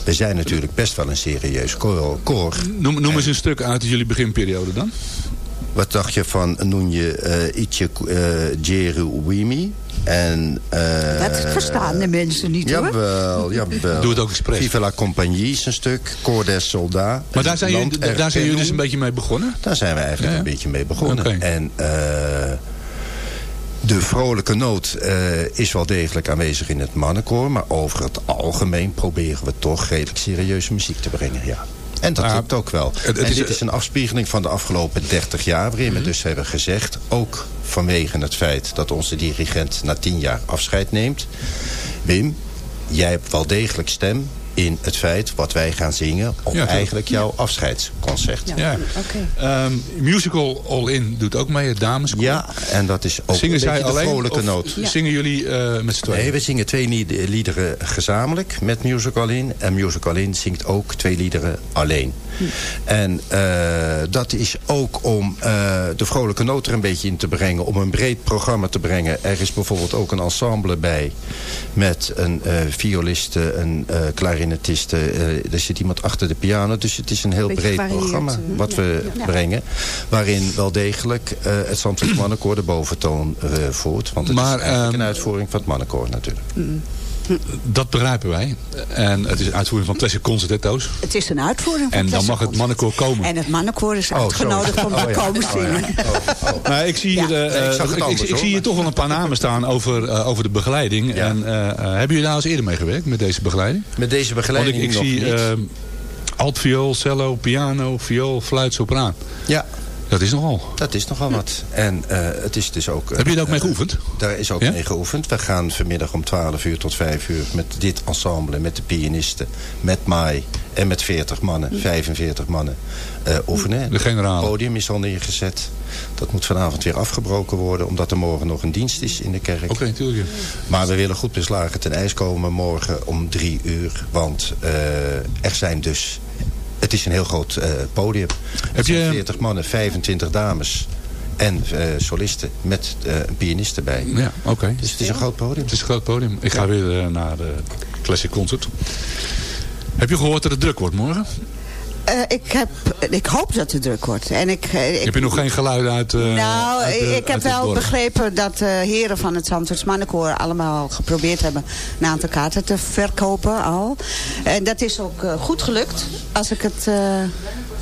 we zijn natuurlijk best wel een serieus koor. koor. Noem, noem eens een stuk uit jullie beginperiode dan. Wat dacht je van noem je uh, Itje uh, Jeru Wimi? En, uh, dat verstaan de mensen niet jawel, hoor. Jawel, Doe het ook expres. Viva la Compagnie is een stuk. Corps des Soldats. Maar daar zijn, jullie, daar zijn jullie dus een beetje mee begonnen? Daar zijn we eigenlijk ja, ja. een beetje mee begonnen. Okay. En de vrolijke noot uh, is wel degelijk aanwezig in het mannenkoor. Maar over het algemeen proberen we toch redelijk serieuze muziek te brengen. Ja. En dat lukt ook wel. Het, het en dit is een afspiegeling van de afgelopen 30 jaar... waarin we dus hebben gezegd, ook vanwege het feit... dat onze dirigent na 10 jaar afscheid neemt... Wim, jij hebt wel degelijk stem in het feit wat wij gaan zingen... op Ja, eigenlijk jouw afscheidsconcert. Ja. Um, musical All In doet ook mee, het dameskoor. Ja, en dat is ook Zingen een zij beetje de alleen, vrolijke noot. zingen jullie uh, met z'n tweeën? Nee, we zingen twee lied- liederen gezamenlijk met Musical In. En Musical In zingt ook twee liederen alleen. Hm. En uh, dat is ook om uh, de vrolijke noot er een beetje in te brengen. Om een breed programma te brengen. Er is bijvoorbeeld ook een ensemble bij. Met een uh, violiste, een klarinetiste. er zit iemand achter de piano. Dus het is een heel breed programma wat ja. we Ja. brengen. Waarin wel degelijk het Zandvoort Mannenkoor de boventoon voert. Want het Maar, is eigenlijk um, een uitvoering van het Mannenkoor natuurlijk. Dat begrijpen wij. En het is een uitvoering van Classic Concertetto's. Het is een uitvoering van En dan mag het mannenkoor komen. En het mannenkoor is Oh, uitgenodigd om Oh, te ja. komen Oh, ja. zingen. Maar ik zie hier, Ja. eh, Nee, ik anders, zie hier toch wel een paar namen staan over, eh, over de begeleiding. Ja. En, eh, eh, hebben jullie daar eens eerder mee gewerkt met deze begeleiding? Met deze Want begeleiding ik, ik nog zie altviool, cello, piano, viool, fluit, sopraan. ja, Dat is nogal. dat is nogal wat. En eh, het is dus ook... Heb je er ook mee eh, geoefend? Daar is ook Ja? mee geoefend. We gaan vanmiddag om 12 uur tot 5 uur met dit ensemble, met de pianisten, met Mai en met 40 mannen, 45 mannen eh, oefenen. De generaal. Het podium is al neergezet. Dat moet vanavond weer afgebroken worden... omdat er morgen nog een dienst is in de kerk. Oké, natuurlijk. Maar we willen goed beslagen ten ijs komen morgen om drie uur. Want er zijn dus... Is een heel groot uh, podium. Heb je 40 mannen, 25 dames en uh, solisten met uh, een pianist erbij. Ja, oké. Okay. Dus het is een groot podium. Het is een groot podium. Ik ga ja. weer naar de Classic Concert. Heb je gehoord dat het druk wordt morgen? Uh, ik, heb, ik hoop dat het druk wordt. En ik, ik, heb je nog geen geluiden uit uh, Nou, uit de, ik heb wel begrepen dat de heren van het Zandvoorts Mannenkoor... allemaal geprobeerd hebben een aantal kaarten te verkopen al. En dat is ook goed gelukt, als ik het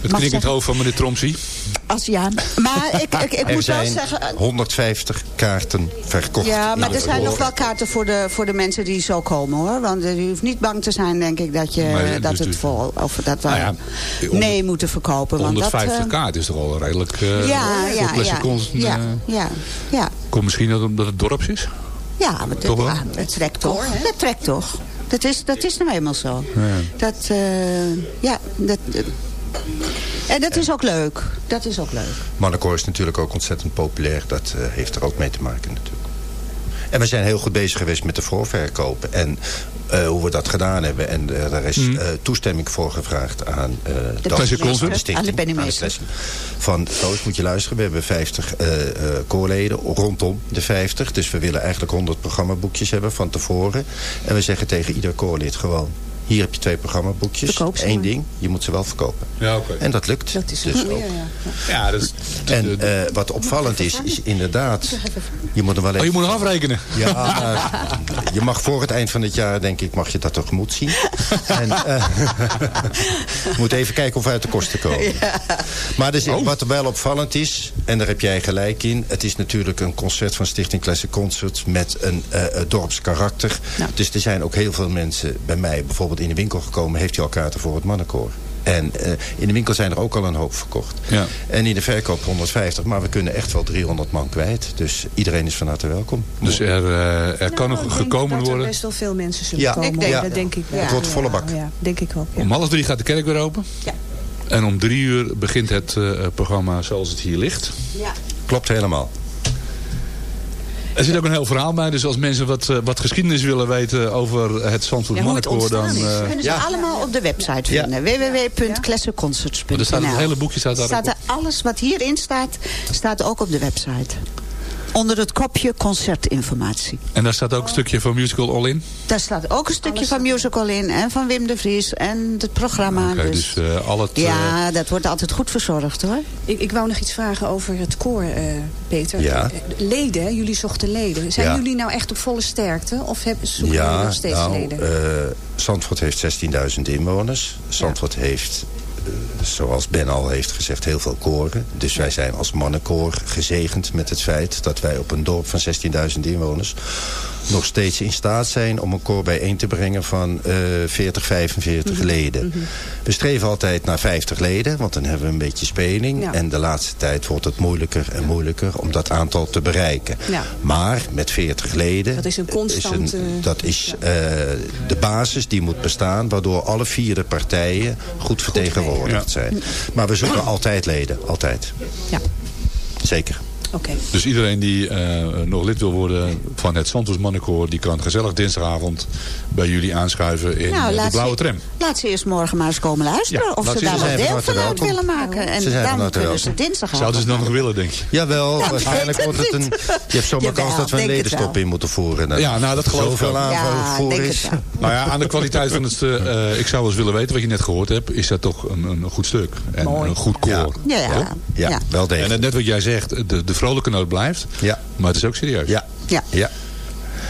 Het knikkend hoofd van meneer Tromsy. Als ja. Maar ik, ik, ik moet wel zeggen... 150 kaarten verkocht. Ja, maar er zijn nog wel kaarten voor de, voor de mensen die zo komen hoor. Want je hoeft niet bang te zijn denk ik dat, je, Nee, dat dus- het vol... Of dat we Nou ja, nee moeten verkopen. Want 150 dat, eh, kaart is toch al redelijk... eh, ja, ja, ja, ja, eh, ja, ja. Komt misschien dat omdat het dorps is? Ja, maar het, Toch ja, het trekt toch. Het trekt toch. Dat is, dat is nou eenmaal zo. Ja. Dat, eh, ja, dat... en dat is ook leuk. Dat is ook leuk. Mannenkoor is natuurlijk ook ontzettend populair. Dat eh, heeft er ook mee te maken natuurlijk. En we zijn heel goed bezig geweest met de voorverkopen. En eh, hoe we dat gedaan hebben. En eh, daar is eh, toestemming voor gevraagd aan eh de stichting. Aan de. Classic. Van Toos moet je luisteren. We hebben 50 eh, eh, koorleden rondom de 50. Dus we willen eigenlijk 100 programmaboekjes hebben van tevoren. En we zeggen tegen ieder koorlid gewoon... Hier heb je twee programmaboekjes. Eén ding, je moet ze wel verkopen. Ja, oké. En dat lukt. Dat is dus ook. ja. Ja, dat is... En eh, wat opvallend is, is inderdaad... Je moet er wel Oh, even... je moet nog afrekenen. Ja, maar je mag voor het eind van het jaar, denk ik, mag je dat tegemoet zien. En, eh, we moeten even kijken of we uit de kosten komen. Maar dus, Oh. wat er wel opvallend is, en daar heb jij gelijk in... het is natuurlijk een concert van Stichting Classic Concerts... met een eh, eh, dorpskarakter. Dus er zijn ook heel veel mensen bij mij bijvoorbeeld in de winkel gekomen... heeft hij al kaarten voor het mannenkoor. En eh, in de winkel zijn er ook al een hoop verkocht. Ja. En in de verkoop 150, maar we kunnen echt wel 300 man kwijt. Dus iedereen is van harte welkom. Dus er, eh, er kan Nou, nog ik denk gekomen dat er worden. best wel veel mensen zullen Ja, komen. ik denk dat denk ik wel. Het wordt volle bak. Ja, denk ik wel. Ja. Om half drie gaat de kerk weer open. Ja. En om drie uur begint het eh, programma zoals het hier ligt. Ja. Klopt helemaal. Er zit ook een heel verhaal bij. Dus als mensen wat, eh, wat geschiedenis willen weten over het Zandvoort Ja. Dan, eh, Kunnen ze allemaal op de website Ja. vinden. www.classicconcerts.nl er staat het hele boekje staat daarop Staat er alles wat hierin staat, staat ook op de website. Onder het kopje concertinformatie. en daar staat ook een stukje van Musical All In. Daar staat ook een stukje van musical in. En van Wim de Vries. En het programma. Oké, dus, dus eh, al het... eh, ja, dat wordt altijd goed verzorgd hoor. Ik, ik wou nog iets vragen over het koor, eh, Peter. Ja. Eh, Leden, jullie zochten leden. Zijn Ja. jullie nou echt op volle sterkte? Of hebben, zoeken jullie Ja, nog steeds nou, leden? eh, Zandvoort heeft 16.000 inwoners. Zandvoort heeft, eh, zoals Ben al heeft gezegd, heel veel koren. Dus wij zijn als mannenkoor gezegend met het feit... dat wij op een dorp van 16.000 inwoners... nog steeds in staat zijn om een koor bijeen te brengen van eh 40, 45 Mhm. leden. We streven altijd naar 50 leden, want dan hebben we een beetje speling. Ja. En de laatste tijd wordt het moeilijker en moeilijker om dat aantal te bereiken. Ja. Maar met 40 leden... Dat is een constante- een- dat is eh, de basis die moet bestaan... waardoor alle vier de partijen goed vertegenwoordigd zijn. Maar we zoeken altijd leden, altijd. Ja. Zeker. Oké. Dus iedereen die eh, nog lid wil worden van het Santos Mannenkoor... die kan gezellig dinsdagavond bij jullie aanschuiven in Nou, de blauwe ze- tram. Laat ze eerst morgen maar eens komen luisteren. Ja, of ze ze daar wel deel van uit willen maken. En Ze dan harte kunnen ze dinsdagavond. Zouden ze het nog willen, denk je? Jawel, Ja, waarschijnlijk wordt het een... Je hebt zomaar kans dat we een ledenstop in moeten voeren. En Ja, nou, dat geloof ik Zoveel wel. Ja, voor denk het is. Nou ja, aan de kwaliteit van het... eh, eh, ik zou wel eens willen weten wat je net gehoord hebt. Is dat toch een, een goed stuk. En Mooi. een goed koor. Ja. Ja, wel En degelijk. net wat jij zegt, de, de vrolijke noot blijft. Ja. Maar het is ook serieus. Ja. Ja. Ja.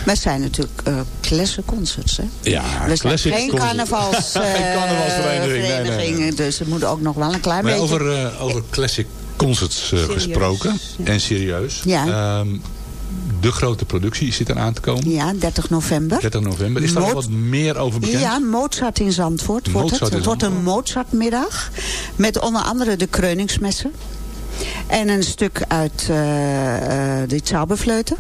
Wij zijn natuurlijk eh classic concerts, hè? Ja, We zijn classic geen carnavals, eh, Geen carnavalsvereniging, nee, nee, Dus er moet ook nog wel een klein Maar beetje... over, eh, over classic concerts gesproken. En serieus. Ja. Ehm, de grote productie zit eraan te komen. Ja, 30 november. 30 november. Is daar Mo- wat meer over bekend? Ja, Mozart in Zandvoort wordt Mozart het. Het wordt een. Mozartmiddag. Met onder andere de Kreuningsmessen. En een stuk uit eh de Zauberfleuten.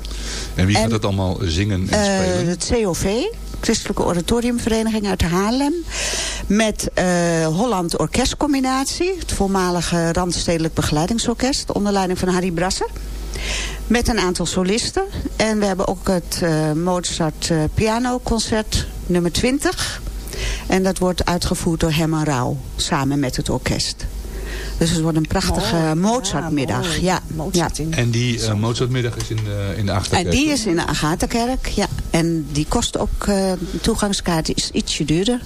En wie gaat dat allemaal zingen en Eh, spelen? het COV, Christelijke Oratoriumvereniging uit Haarlem. Met Holland Orkestcombinatie. Het voormalige Randstedelijk Begeleidingsorkest. Onder leiding van Harry Brasser. Met een aantal solisten. En we hebben ook het uh, Mozart uh, pianoconcert nummer 20. En dat wordt uitgevoerd door Herman Rauw. Samen met het orkest. Dus het wordt een prachtige Mooi. Mozartmiddag. Ja, Ja, Mozart ja. En die uh, Mozartmiddag is in de, in de Achterkerk. En die is in de Agatha-kerk, ja. En die kost ook, uh, de toegangskaart is ietsje duurder.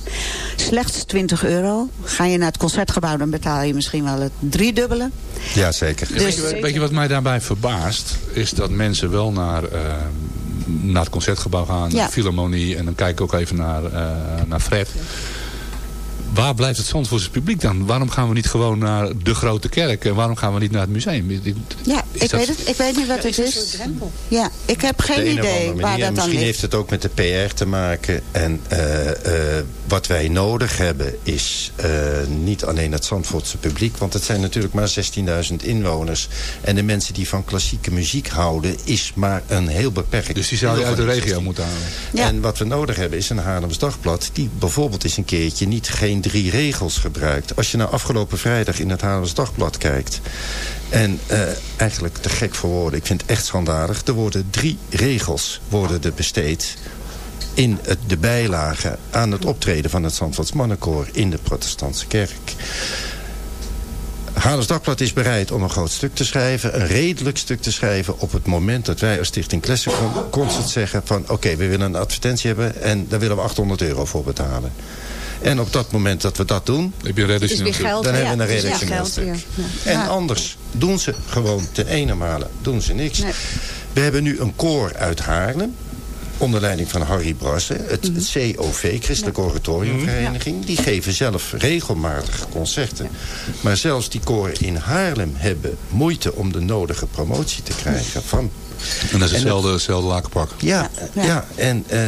Slechts 20 euro. Ga je naar het concertgebouw, dan betaal je misschien wel het driedubbele. Ja, zeker. Dus- weet, je, weet je wat mij daarbij verbaast? Is dat mensen wel naar, uh, naar het concertgebouw gaan, Ja. naar de Philharmonie. En dan kijk ik ook even naar, uh, naar Fred. Waar blijft het Zandvoortse publiek dan? Waarom gaan we niet gewoon naar de grote kerk? En waarom gaan we niet naar het museum? Ja, Is ik dat- weet, het, ik weet niet wat het is. Ja, ik heb geen idee waar dat dan Misschien ligt. heeft het ook met de PR te maken. En eh, eh, wat wij nodig hebben is eh, niet alleen het Zandvoortse publiek. Want het zijn natuurlijk maar 16.000 inwoners. En de mensen die van klassieke muziek houden is maar een heel beperkt. Dus die zou je uit de regio 16. moeten halen. En wat we nodig hebben is een Haarlems Dagblad... die bijvoorbeeld eens een keertje niet geen drie regels gebruikt. Als je nou afgelopen vrijdag in het Haarlems Dagblad kijkt... en eh, eigenlijk te gek voor woorden, ik vind het echt schandalig... er worden drie regels worden er besteed in het, de bijlage aan het optreden van het Zandvoorts Mannenkoor in de protestantse kerk. Haarlems Dagblad is bereid om een groot stuk te schrijven. Een redelijk stuk te schrijven op het moment dat wij als Stichting Classic Con- Concert zeggen van... oké, we willen een advertentie hebben en daar willen we 800 euro voor betalen. En op dat moment dat we dat doen... heb je een redactioneel Het is weer geld, Dan ja, hebben we een redactioneel. Ja. En Ja. anders doen ze gewoon ten ene malen doen ze niks. Nee. We hebben nu een koor uit Haarlem. Onder leiding van Harry Brassen. Het, Mhm. het COV, Christelijke Oratoriumvereniging. Die geven zelf regelmatig concerten. Maar zelfs die koren in Haarlem hebben moeite om de nodige promotie te krijgen. Van En dat is hetzelfde, hetzelfde lakenpak. ja, ja. en eh,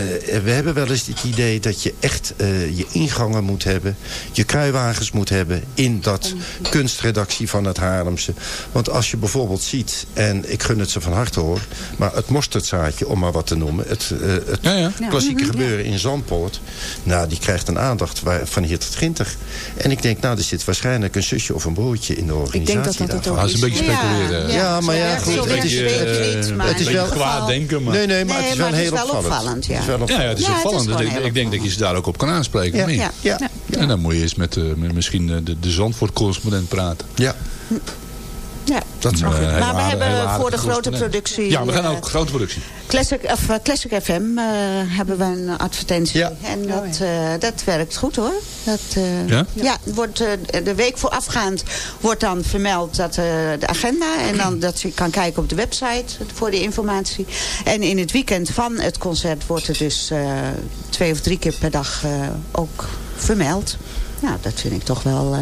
we hebben wel eens het idee dat je echt eh, je ingangen moet hebben. Je kruiwagens moet hebben in dat kunstredactie van het Haarlemse. Want als je bijvoorbeeld ziet, en ik gun het ze van harte hoor... maar het mosterdzaadje, om maar wat te noemen... het, het Ja, ja. klassieke ja. gebeuren in Zandpoort... nou, die krijgt een aandacht waar- van hier tot Ginter. En ik denk, nou, er zit waarschijnlijk een zusje of een broertje in de organisatie denk dat dat het ook dat is een beetje Ja, speculeren. Ja, maar ja, goed, zo het is, het eh, in ieder kwaad denken, maar... Nee, nee, maar het is wel het is heel wel opvallend. ja. Het is wel het is het is opvallend. Ik, ik denk dat je ze daar ook op kan aanspreken. Ja. En dan moet je eens met, eh, misschien eh, de, de Zandvoort-correspondent praten. ja. Ja. Dat Maar we hebben aardige voor de grote productie... Ja, we gaan eh, ook grote productie. Classic, of, eh, Classic FM eh, hebben we een advertentie. Ja. En dat, eh, dat werkt goed hoor. Dat, eh, Ja? Ja, wordt, eh, de week voorafgaand wordt dan vermeld dat, eh, de agenda. En dan dat je kan kijken op de website voor de informatie. En in het weekend van het concert wordt er dus eh, twee of drie keer per dag eh, ook vermeld. Nou, dat vind ik toch wel... eh,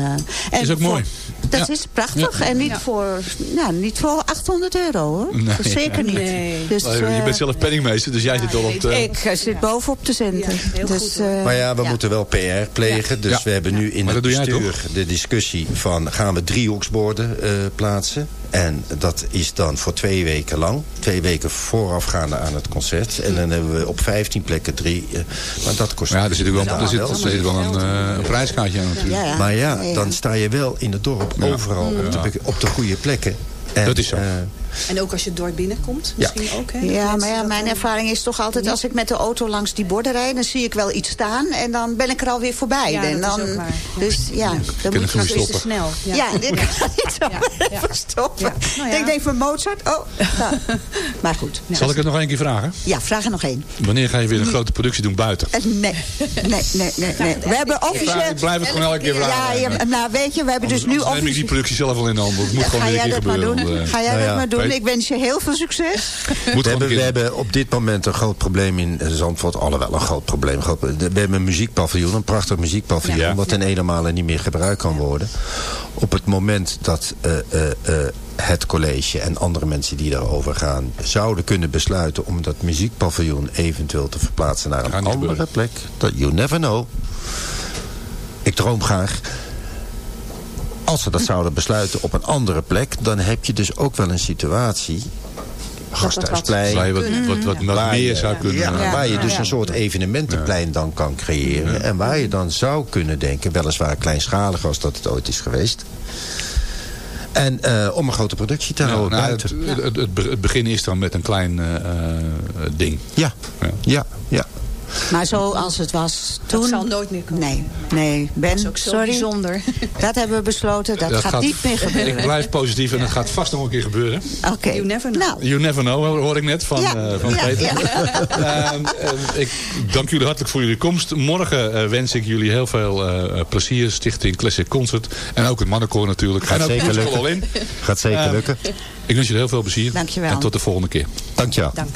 en Is ook voor- mooi. Dat Ja. is prachtig. Ja. En niet, Ja. voor, nou, niet voor 800 euro hoor. Nee. Zeker niet. Nee. Dus, je eh, bent zelf penningmeester, dus jij zit al op de... ik eh, zit bovenop de centen. Dus, eh, Maar ja, we ja. moeten wel PR plegen. Dus Ja. we hebben nu in Maar het bestuur de discussie van... gaan we driehoeksborden eh plaatsen? En dat is dan voor twee weken lang. Twee weken voorafgaande aan het concert. En dan hebben we op 15 plekken drie. eh, maar dat kost... Ja, er zit ook wel, er zit, wel. er zit wel een, eh, een prijskaartje aan natuurlijk. Ja, ja. Maar ja, dan sta je wel in het dorp overal op, de, op de goede plekken. En, Dat is zo. eh, En ook als je het dorp binnenkomt, misschien ook. Hè, Ja, maar ja, mijn ervaring is toch altijd... als ik met de auto langs die borden rijd... dan zie ik wel iets staan en dan ben ik er alweer voorbij. Ja, en dat is dan. Dus ja, dan moet je... Is te snel. Ja, dit kan niet stoppen. Nou. Ik denk van Mozart, oh. Maar goed. Zal ik het nog één keer vragen? Ja, vraag er nog één. Wanneer ga je weer een grote productie doen buiten? Eh, Nee, nee, nee, nee. nee. We hebben officieel... Ik blijf het gewoon elke keer Ja, vragen. ja, nou weet je, we hebben dus nu Anders neem ik die officieel... productie zelf wel in de hand. Het moet gewoon Ga weer een jij keer dat maar gebeuren. doen? want, eh, Ga jij Nou dat maar doen? Ik wens je heel veel succes. Moet We hebben, we hebben op dit moment een groot probleem in Zandvoort. Alhoewel, een groot probleem. We hebben een muziekpaviljoen, een prachtig muziekpaviljoen... Ja. wat ten ene niet meer gebruikt kan worden. Op het moment dat eh, eh, eh, het college en andere mensen die daarover gaan... zouden kunnen besluiten om dat muziekpaviljoen eventueel te verplaatsen... naar een andere gebeuren. plek. Dat, you never know. Ik droom graag. Als ze dat zouden besluiten op een andere plek... dan heb je dus ook wel een situatie Gasthuisplein. Waar je wat, wat, wat, wat Waar meer zou kunnen... Ja, waar je dus een soort evenementenplein dan kan creëren. En waar je dan zou kunnen denken, weliswaar kleinschalig als dat het ooit is geweest. En eh, om een grote productie te Ja, houden nou, buiten. het, het, het, be- het begin is dan met een klein eh, eh, ding. Ja, ja, ja. Maar zoals het was toen... Dat zal nooit meer komen. Nee, nee. Ben, Dat is ook zo sorry. bijzonder. Dat hebben we besloten. Dat, gaat, niet meer gebeuren. Ik blijf positief en het gaat vast nog een keer gebeuren. Oké. You never know. Nou, You never know, hoor ik net van, Ja, eh, van ja, Peter. ja. Ehm, eh, ik dank jullie hartelijk voor jullie komst. Morgen eh, wens ik jullie heel veel eh, plezier. Stichting Classic Concert. En ook het mannenkoor natuurlijk. Gaat en ook zeker lukken. In. Gaat zeker Ehm, lukken. Ik wens jullie heel veel plezier. Dankjewel. En tot de volgende keer. Dank je wel. Dank.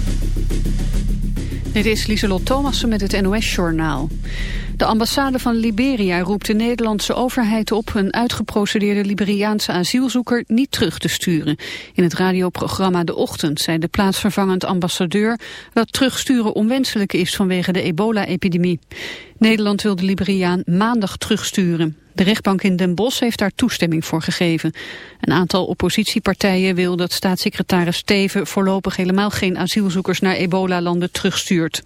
Dit is Lieselot Thomassen met het NOS-journaal. De ambassade van Liberia roept de Nederlandse overheid op een uitgeprocedeerde Liberiaanse asielzoeker niet terug te sturen. In het radioprogramma De Ochtend zei de plaatsvervangend ambassadeur dat terugsturen onwenselijk is vanwege de ebola-epidemie. Nederland wil de Liberiaan maandag terugsturen. De rechtbank in Den Bosch heeft daar toestemming voor gegeven. Een aantal oppositiepartijen wil dat staatssecretaris Steven voorlopig helemaal geen asielzoekers naar ebola-landen terugstuurt.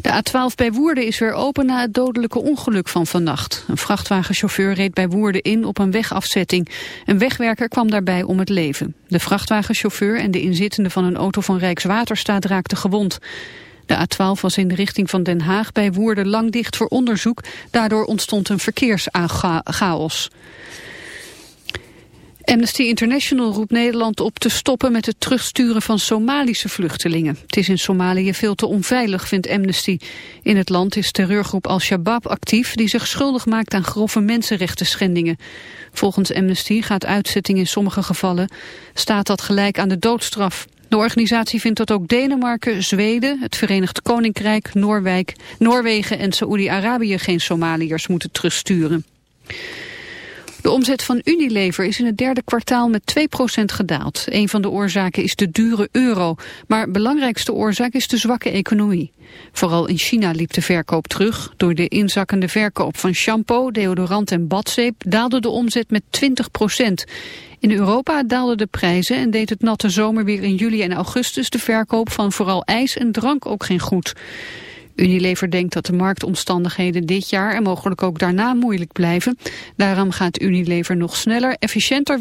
De A12 bij Woerden is weer open na het dodelijke ongeluk van vannacht. Een vrachtwagenchauffeur reed bij Woerden in op een wegafzetting. Een wegwerker kwam daarbij om het leven. De vrachtwagenchauffeur en de inzittende van een auto van Rijkswaterstaat raakten gewond. De A12 was in de richting van Den Haag bij Woerden lang dicht voor onderzoek. Daardoor ontstond een verkeerschaos. Amnesty International roept Nederland op te stoppen met het terugsturen van Somalische vluchtelingen. Het is in Somalië veel te onveilig, vindt Amnesty. In het land is terreurgroep Al-Shabaab actief die zich schuldig maakt aan grove mensenrechten schendingen. Volgens Amnesty gaat uitzetting in sommige gevallen, staat dat gelijk aan de doodstraf. De organisatie vindt dat ook Denemarken, Zweden, het Verenigd Koninkrijk, Noorwijk, Noorwegen en Saoedi-Arabië geen Somaliërs moeten terugsturen. De omzet van Unilever is in het derde kwartaal met 2% gedaald. Een van de oorzaken is de dure euro, maar belangrijkste oorzaak is de zwakke economie. Vooral in China liep de verkoop terug. Door de inzakkende verkoop van shampoo, deodorant en badzeep daalde de omzet met 20%. In Europa daalden de prijzen en deed het natte zomerweer in juli en augustus de verkoop van vooral ijs en drank ook geen goed. Unilever denkt dat de marktomstandigheden dit jaar en mogelijk ook daarna moeilijk blijven. Daarom gaat Unilever nog sneller, efficiënter